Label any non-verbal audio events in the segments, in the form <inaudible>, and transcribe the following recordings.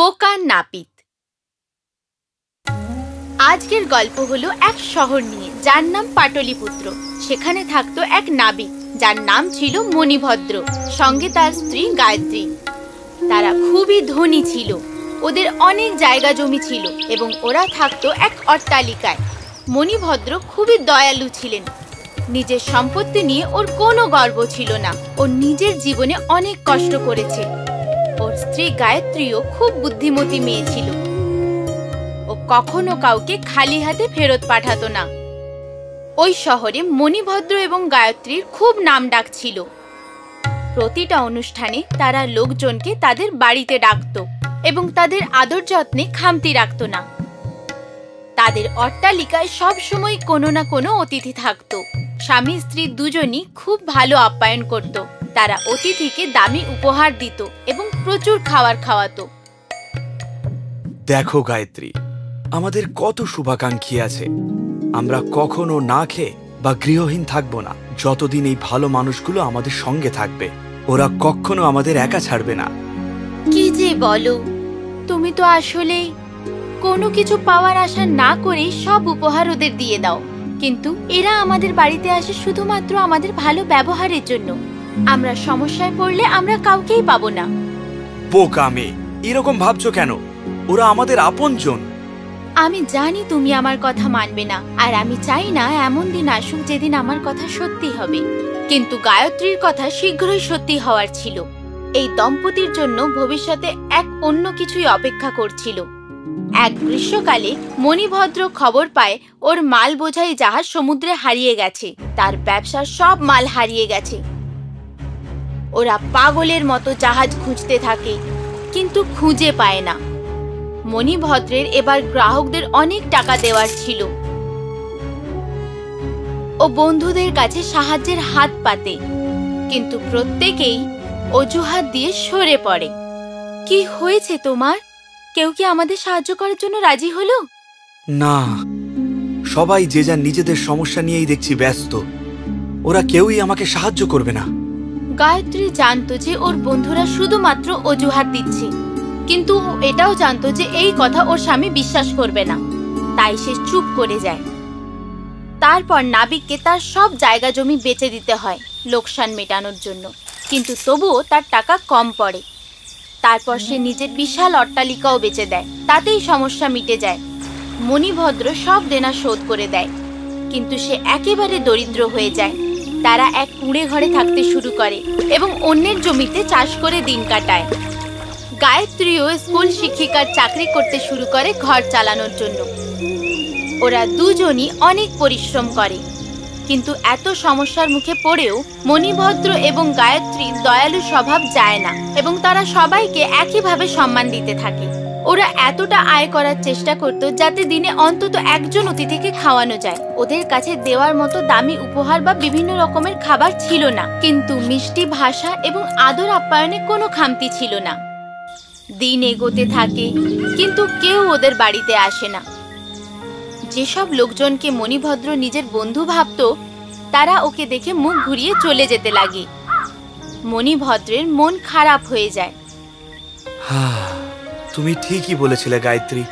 বোকা নাপিত। আজকের গল্প হলো এক শহর নিয়ে, যার নাম পাটলিপুত্র। সেখানে থাকতো এক নাবিক, যার নাম ছিল মণিভদ্র, সঙ্গে তার স্ত্রী গায়ত্রী। তারা খুবই ধনী ছিল। ওদের অনেক জায়গা জমি ছিল এবং ওরা থাকতো এক অট্টালিকায়। মণিভদ্র খুবই দয়ালু ছিলেন। নিজের সম্পত্তি নিয়ে ওর কোনো গর্ব ছিল না। ও নিজের জীবনে অনেক কষ্ট করেছে। ওর স্ত্রী গায়ত্রীও খুব বুদ্ধিমতী মেয়ে ছিল। ও কখনো কাউকে খালি হাতে ফেরত পাঠাতো না। ওই শহরে মণিভদ্র এবং গায়ত্রীর খুব নাম ডাক ছিল। প্রতিটা অনুষ্ঠানে তারা লোকজনকে তাদের বাড়িতে ডাকতো এবং তাদের আদর যত্নে খামতি রাখতো না। তাদের অট্টালিকায় সব সময় কোনো না কোনো অতিথি থাকতো। স্বামী স্ত্রী দুজনই খুব ভালো আপ্যায়ন করত। তারা অতিথিকে দামি উপহার দিত এবং প্রচুর খাবার খাওয়াতো। দেখো গায়ত্রী আমাদের কত শুভাকাঙ্ক্ষী আছে। আমরা কখনো না খেয়ে বা গৃহহীন থাকব না যতদিন এই ভালো মানুষগুলো আমাদের সঙ্গে থাকবে। ওরা কখনো আমাদের একা ছাড়বে না। কি যে বলো তুমি তো আসলে কোনো কিছু পাওয়ার আশা না করে সব উপহার ওদের দিয়ে দাও। কিন্তু এরা আমাদের বাড়িতে আসে শুধুমাত্র আমাদের ভালো ব্যবহারের জন্য। আমরা সমস্যায় পড়লে আমরা কাউকেই পাবো না। বোকা মেয়ে এরকম ভাবছ কেন? ওরা আমাদের আপনজন। আমি জানি তুমি আমার কথা মানবে না আর আমি চাই না এমন দিন আসুক যেদিন আমার কথা সত্যি হবে। কিন্তু গায়ত্রীর কথা শীঘ্রই সত্যি হওয়ার ছিল। এই দম্পতির জন্য ভবিষ্যতে এক অন্য কিছুই অপেক্ষা করছিল। এক গ্রীষ্মকালে মণিভদ্র খবর পায় ওর মাল বোঝাই জাহাজ সমুদ্রে হারিয়ে গেছে। তার ব্যবসার সব মাল হারিয়ে গেছে। ওরা পাগলের মতো জাহাজ খুঁজতে থাকে, কিন্তু খুঁজে পায় না। মণিভদ্রের এবার গ্রাহকদের অনেক টাকা দেওয়ার ছিল। ও বন্ধুদের কাছে সাহায্যের হাত পাতে, কিন্তু প্রত্যেকেই অজুহাত দিয়ে সরে পড়ে। কি হয়েছে তোমার? কেউ কি আমাদের সাহায্য করার জন্য রাজি হলো? না, সবাই যে যার নিজেদের সমস্যা নিয়েই দেখছি ব্যস্ত। ওরা কেউই আমাকে সাহায্য করবে না। গায়ত্রী জানতো যে ওর বন্ধুরা শুধুমাত্র অজুহাত দিচ্ছে। কিন্তু ও এটাও জানতো যে এই কথা ওর স্বামী বিশ্বাস করবে না। তাই সে চুপ করে যায়। তারপর নাবিককে তার সব জায়গা জমি বেচে দিতে হয় লোকসান মেটানোর জন্য। কিন্তু তবুও তার টাকা কম পড়ে। তারপর সে নিজের বিশাল অট্টালিকাও বেচে দেয়। তাতেই সমস্যা মিটে যায়। মণিভদ্র সব দেনা শোধ করে দেয়। কিন্তু সে একেবারে দরিদ্র হয়ে যায়। তারা এক কুঁড়ে ঘরে থাকতে শুরু করে এবং অন্যের জমিতে চাষ করে দিন কাটায়। গায়ত্রীও স্কুল শিক্ষিকার চাকরি করতে শুরু করে ঘর চালানোর জন্য। ওরা দুজনই অনেক পরিশ্রম করে। কিন্তু এত সমস্যার মুখে পড়েও মণিভদ্র এবং গায়ত্রী দয়ালু স্বভাব যায় না এবং তারা সবাইকে একইভাবে সম্মান দিতে থাকে। ওরা এতটা আয় করার চেষ্টা করত যাতে দিনে অন্তত একজন অতিথিকে খাওয়ানো যায়। ওদের কাছে দেওয়ার মতো দামি উপহার বা বিভিন্ন রকমের খাবার ছিল না। কিন্তু মিষ্টি ভাষা এবং আদর আপ্যায়নে কোনো খামতি ছিল না। দিন এগোতে থাকে, কিন্তু কেউ ওদের বাড়িতে আসে না। যেসব লোকজনকে মণিভদ্র নিজের বন্ধু ভাবত, তারা ওকে দেখে মুখ ঘুরিয়ে চলে যেতে লাগে। মণিভদ্রের মন খারাপ হয়ে যায়। তুমি ঠিকই বলেছিলে, গায়ত্রী।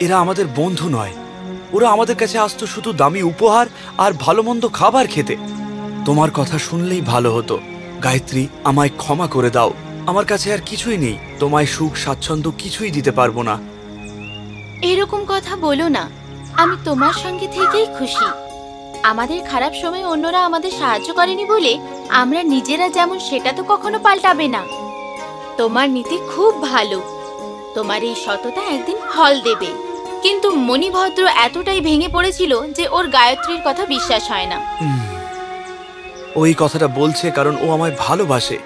এরা আমাদের বন্ধু নয়। ওরা আমাদের কাছে আসতো শুধু দামি উপহার আর ভালো মন্দ খাবার খেতে। তোমার কথা শুনলেই ভালো হতো। গায়ত্রী, আমায় ক্ষমা করে দাও। আমার কাছে আর কিছুই নেই। তোমায় সুখ, স্বাচ্ছন্দ্য কিছুই দিতে পারব না। এরকম কথা বলো না। আমি তোমার সঙ্গে থেকেই খুশি। আমাদের খারাপ সময় অন্যরা আমাদের সাহায্য করেনি বলে আমরা নিজেরা যেমন সেটা তো কখনো পাল্টাবে না। তোমার নীতি খুব ভালো। তোমার এই সততা একদিন ফল দেবে। কিন্তু মণিভদ্র এতটাই ভেঙে পড়েছিল যে ওর গায়ত্রীর কথা বিশ্বাস হয় না। ওই কথাটা বলছে কারণ ও আমায় ভালোবাসে।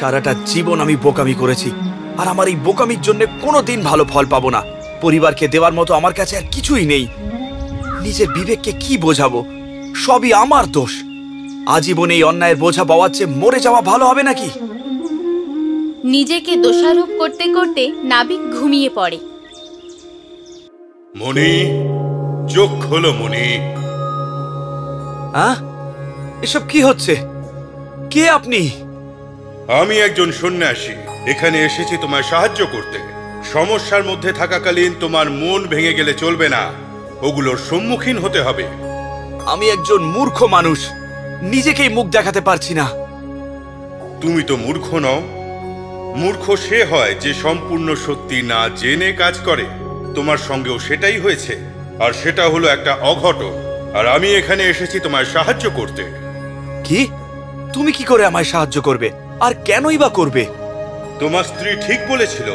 সারাটা জীবন আমি বোকামি করেছি। আর আমার এই বোকামির জন্য কোনো দিন ভালো ফল পাবো না। পরিবারকে দেওয়ার মতো আমার কাছে আর কিছুই নেই। নিজের বিবেককে কি বোঝাবো? সবই আমার দোষ। আজীবন এই অন্যায়ের বোঝা পাওয়ার চেয়ে মরে যাওয়া ভালো হবে নাকি? নিজেকে দোষারোপ করতে করতে নাবিক ঘুমিয়ে পড়ে। মণি চোখ খোলো মণি হ্যাঁ এসব কি হচ্ছে? কে আপনি? আমি একজন সন্ন্যাসী এখানে এসেছি তোমায় সাহায্য করতে। সমস্যার মধ্যে থাকাকালীন তোমার মন ভেঙে গেলে চলবে না। ওগুলোর সম্মুখীন হতে হবে। আমি একজন মূর্খ মানুষ নিজেকেই মুখ দেখাতে পারছি না। তুমি তো মূর্খ নও। মূর্খ সে হয় যে সম্পূর্ণ সত্যি না জেনে কাজ করে। তোমার সঙ্গেও সেটাই হয়েছে। আর সেটা হলো একটা অঘটন। আর আমি এখানে এসেছি তোমায় সাহায্য করতে। কি? তুমি কি করে আমায় সাহায্য করবে? আর কেনই বা করবে? তোমার স্ত্রী ঠিক বলেছিল।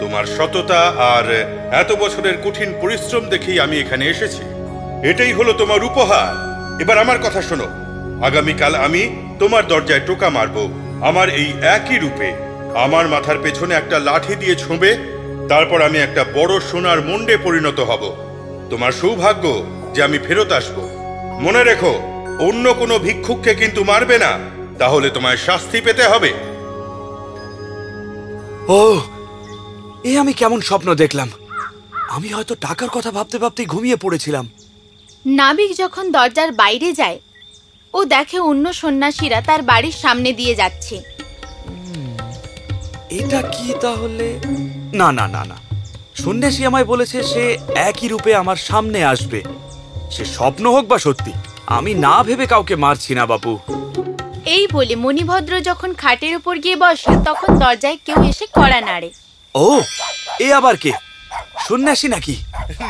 তোমার সততা আর এত বছরের কঠিন পরিশ্রম দেখেই আমি এখানে এসেছি। এটাই হলো তোমার উপহার। এবার আমার কথা শোনো। আগামীকাল আমি তোমার দরজায় টোকা মারব। আমার এই একই রূপে। আমার মাথার পেছনে একটা লাঠি দিয়ে ছোঁবে তারপর আমি একটা বড় সোনার মুন্ডে পরিণত হব। তোমার সৌভাগ্য যে আমি ফেরত আসব। মনে রেখো অন্য কোনো ভিক্ষুককে কিন্তু মারবে না তাহলে তোমায় শাস্তি পেতে হবে। ও এ আমি কেমন স্বপ্ন দেখলাম। আমি হয়তো টাকার কথা ভাবতে ভাবতেই ঘুমিয়ে পড়েছিলাম। নাবিক যখন দরজার বাইরে যায় ও দেখে অন্য সন্ন্যাসীরা তার বাড়ির সামনে দিয়ে যাচ্ছে। এটা কি তাহলে? না না না না। সন্ন্যাসী আমায় বলেছে সে একই রূপে আমার সামনে আসবে। সে স্বপ্ন হোক বা সত্যি আমি না ভেবে কাউকে মারছি না বাপু। এই বলে মণিভদ্র যখন খাটের উপর গিয়ে বসে তখন দরজায় কেউ এসে কড়া নাড়ে। ও এ আবার কে? সন্ন্যাসী নাকি?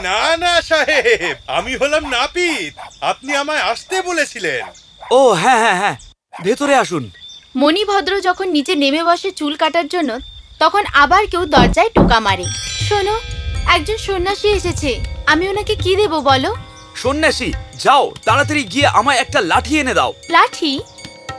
না না সাহেব আমি হলাম নাপিত। আপনি আমায় আসতে বলেছিলেন। ও হ্যাঁ হ্যাঁ হ্যাঁ। ভেতরে আসুন। মণিভদ্র যখন নিচে নেমে বসে চুল কাটার জন্য তখন আবার কেউ দরজায় টোকা মারে। শোনো একজন সন্ন্যাসী এসেছে। আমি ওনাকে কি দেব বলো? সন্ন্যাসী যাও তাড়াতাড়ি গিয়ে আমায় একটা লাঠি এনে দাও। লাঠি?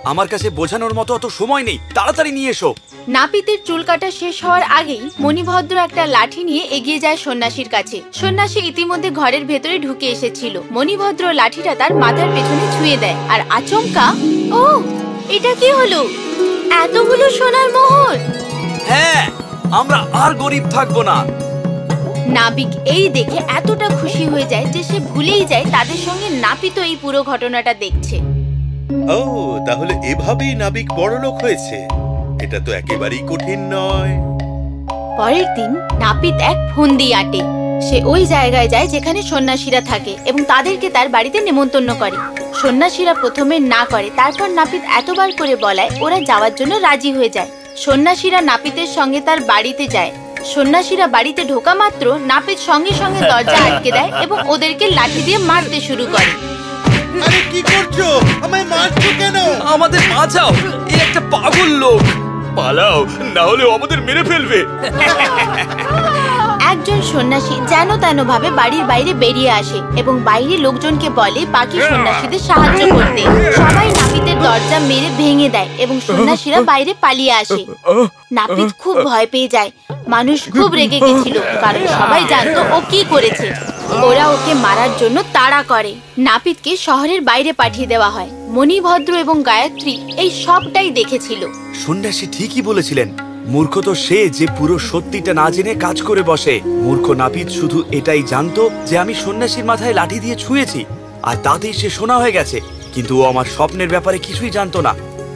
আমার কাছে বোঝানোর মতো অত সময় নেই। তাড়াতাড়ি নিয়ে এসো। নাপিতের চুল কাটা শেষ হওয়ার আগেই মণিভদ্র একটা লাঠি নিয়ে এগিয়ে যায় সন্ন্যাসীর কাছে। সন্ন্যাসী ইতিমধ্যে ঘরের ভেতরে ঢুকে এসেছিল। মণিভদ্র লাঠিটা তার মাথার পেছনে ছুঁয়ে দেয়। আর আচমকা ও! এটা কি হলো? এতগুলো সোনার মোহর? হ্যাঁ আমরা আর গরিব থাকব না। নাবিক এই দেখে এতটা খুশি হয়ে যায় যে সে ভুলেই যায় তাদের সঙ্গে নাপিত এই পুরো ঘটনাটা দেখছে। ও তাহলে এভাবেই নাবিক বড়লোক হয়েছে। এটা তো একেবারেই কঠিন নয়। পরের দিন নাপিত এক ফন্দি আটে। সে ওই জায়গায় যায় যেখানে সন্ন্যাসীরা থাকে এবং তাদেরকে তার বাড়িতে নেমন্তন্ন করে। সন্ন্যাসীরা প্রথমে না করে তারপর নাপিত এতবার করে বলায় ওরা যাওয়ার জন্য রাজি হয়ে যায়। সন্ন্যাসীরা নাপিতের সঙ্গে তার বাড়িতে যায়। সন্ন্যাসীরা বাড়িতে ঢোকা মাত্র নাপিত সঙ্গে সঙ্গে দরজা আটকে দেয় এবং ওদেরকে লাঠি দিয়ে মারতে শুরু করে। আরে কি করছ? আমায় মারছো কেন? আমাদের বাঁচাও এ একটা পাগল লোক। পালাও না হলে আমাদের মেরে ফেলবে। <laughs> সন্ন্যাসী যেন তেন ভাবে বাড়ির বাইরে বেরিয়ে আসে এবং বাইরে লোকজনকে বলে বাকি সন্ন্যাসীদের সাহায্য করতে। সবাই নাপিতের দরজা মেরে ভেঙে দেয় এবং সন্ন্যাসীরা বাইরে পালিয়ে আসে। নাপিত খুব ভয় পেয়ে যায়। মানুষ খুব রেগে গেছিল কারণ সবাই জানতো ও কি করেছে। ওরা ওকে মারার জন্য তাড়া করে। নাপিতকে শহরের বাইরে পাঠিয়ে দেওয়া হয়। মণিভদ্র এবং গায়ত্রী এই সবটাই দেখেছিল। সন্ন্যাসী ঠিকই বলেছিলেন। মূর্খ তো সে যে পুরো সত্যিটা না জেনে কাজ করে বসে। মূর্খ নাপিত শুধু এটাই জানতো যে আমি সন্ন্যাসীর মাথায় লাঠি দিয়ে ছুঁয়েছি, আর তাতেই সে শোনা হয়ে গেছে। কিন্তু ও আমার স্বপ্নের ব্যাপারে কিছুই জানতো না।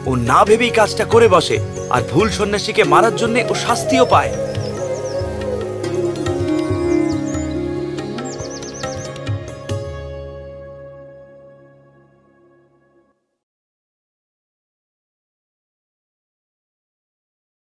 ও না ভেবেই কাজটা করে বসে, আর ভুল সন্ন্যাসীকে মারার জন্য ও শাস্তিও পায়।